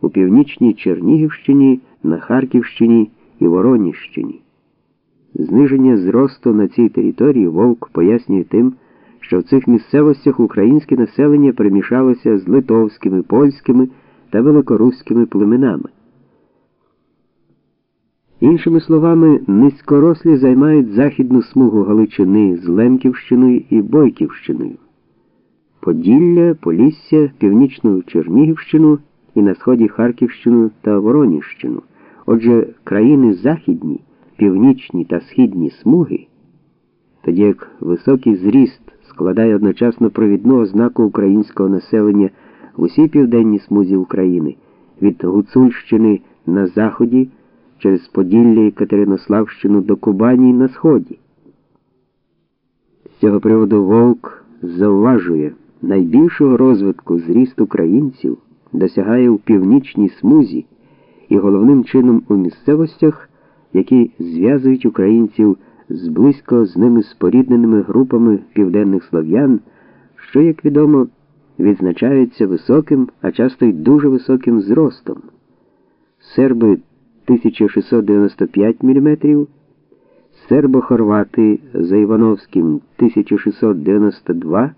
у північній Чернігівщині, на Харківщині і Вороніщині. Зниження зросту на цій території Вовк пояснює тим, що в цих місцевостях українське населення перемішалося з литовськими, польськими та великоруськими племенами. Іншими словами, низькорослі займають західну смугу Галичини з Лемківщиною і Бойківщиною, Поділля, Полісся, Північну Чернігівщину і на сході Харківщину та Вороніщину. Отже, країни західні, північні та східні смуги, тоді як високий зріст складає одночасно провідну ознаку українського населення в усій південній смузі України від Гуцульщини на заході через Поділля і Катеринославщину до Кубані на сході. З цього приводу Вовк зауважує, найбільшого розвитку зріст українців досягає у північній смузі і головним чином у місцевостях, які зв'язують українців з близько з ними спорідненими групами південних слов'ян, що, як відомо, відзначаються високим, а часто й дуже високим зростом. Серби 1695 мм, сербо-хорвати за Івановським 1692,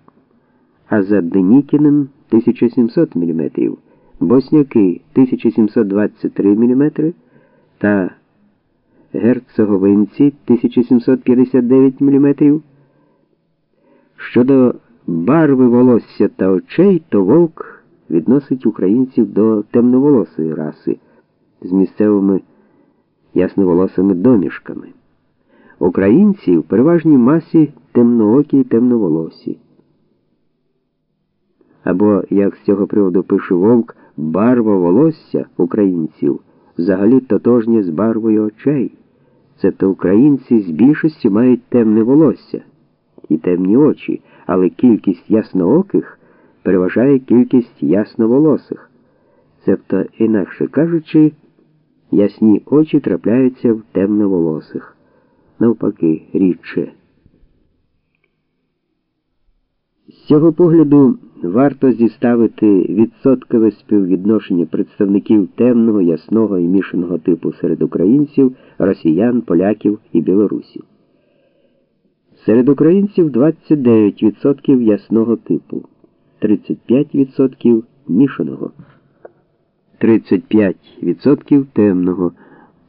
а за Денікіним 1700 мм, босняки 1723 мм та герцоговинці 1759 мм. Щодо барви волосся та очей, то вовк відносить українців до темноволосої раси з місцевими ясноволосими домішками. Українці в переважній масі темноокі і темноволосі. Або, як з цього приводу пише вовк, барва волосся українців взагалі тотожня з барвою очей. Цебто українці з більшістю мають темне волосся і темні очі, але кількість яснооких переважає кількість ясноволосих. Цебто, інакше кажучи, ясні очі трапляються в темноволосих, навпаки, рідше. З цього погляду варто зіставити відсоткове співвідношення представників темного, ясного і мішаного типу серед українців, росіян, поляків і білорусів. Серед українців 29% ясного типу, 35% мішаного. 35% темного.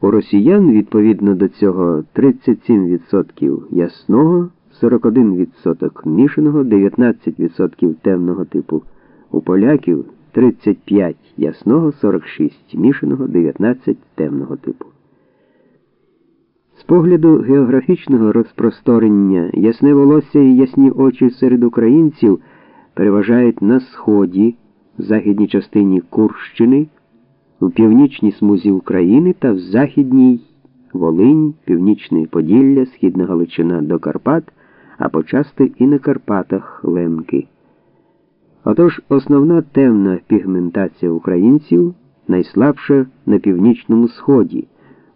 У росіян відповідно до цього 37% ясного, 41% мішаного, 19% темного типу. У поляків 35 ясного, 46 мішаного, 19 темного типу. З погляду географічного розпросторення ясне волосся і ясні очі серед українців переважають на сході, в західній частині Курщини у північній смузі України та в Західній Волинь, Північне Поділля, Східна Галичина до Карпат, а почасти і на Карпатах Лемки. Отож, основна темна пігментація українців найслабша на північному сході,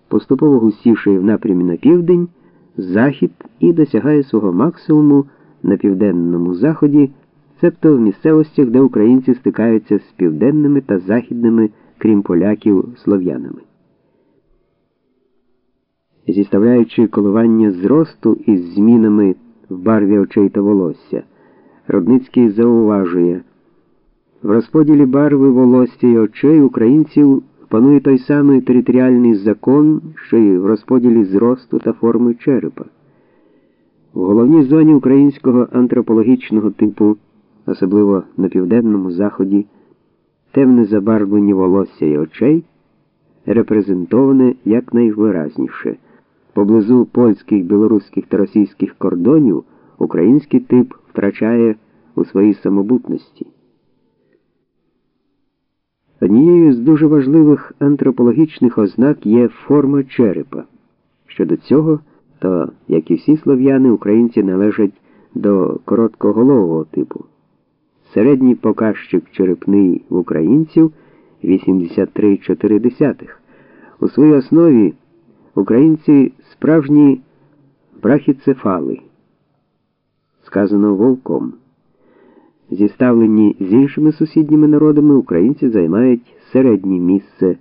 поступово густішає в напрямі на південь, захід і досягає свого максимуму на південному заході, цебто в місцевостях, де українці стикаються з південними та західними крім поляків, слов'янами. Зіставляючи коливання зросту із змінами в барві очей та волосся, Рудницький зауважує, в розподілі барви волосся і очей українців панує той самий територіальний закон, що й в розподілі зросту та форми черепа. В головній зоні українського антропологічного типу, особливо на південному заході, темне забарвлення волосся і очей репрезентоване якнайвиразніше. Поблизу польських, білоруських та російських кордонів український тип втрачає у своїй самобутності. Однією з дуже важливих антропологічних ознак є форма черепа. Щодо цього, то, як і всі слов'яни, українці належать до короткоголового типу. Середній показчик черепний в українців 83,4. У своїй основі українці справжні брахіцефали, сказано вовком. Зіставлені з іншими сусідніми народами українці займають середнє місце.